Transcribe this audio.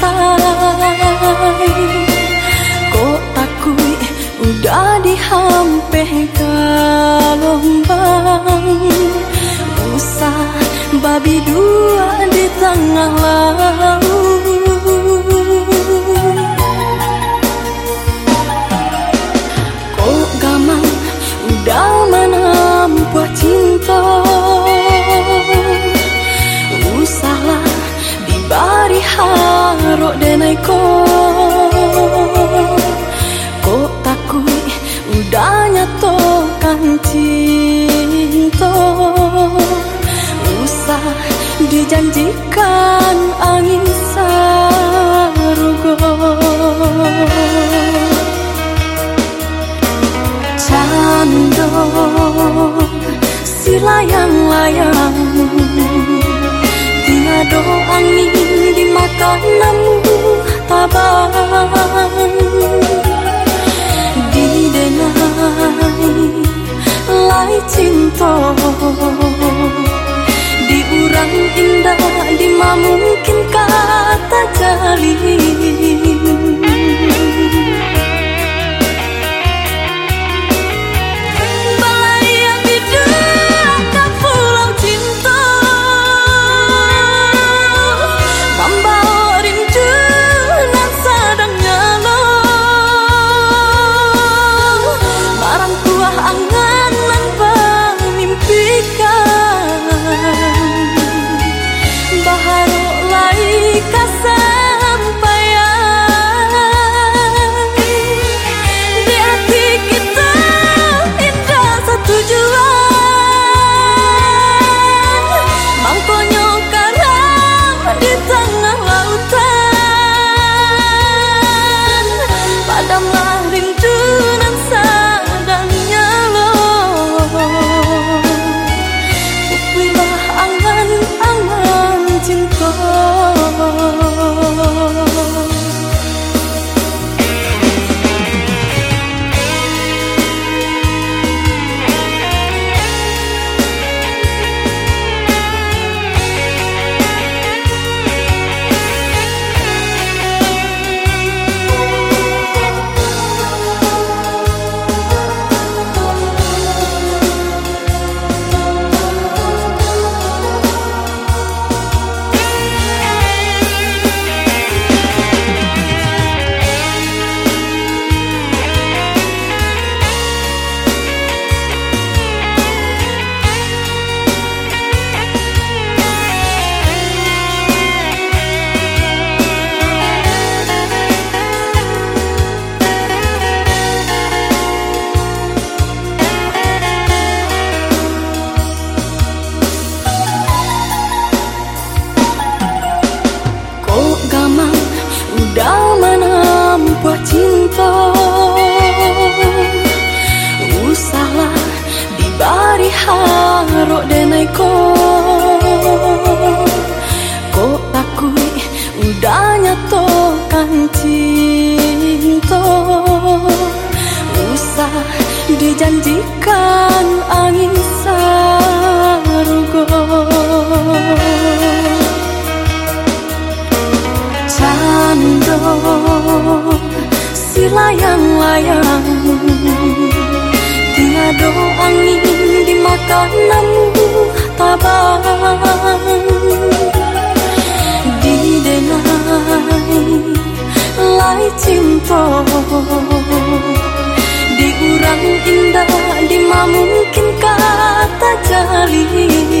pantai Kok takut udah dihampe gelombang. Usah babi dua di tengah laut udahnya tokan cinta. Usah dijanjikan angin sarugo Cando si layang-layang. Tiada angin namu tabang menjanjikan angin sarugo. Cando si layang-layang Tiado angin di makananmu tabang. Didenai lai cintamu Mungkin kata jalin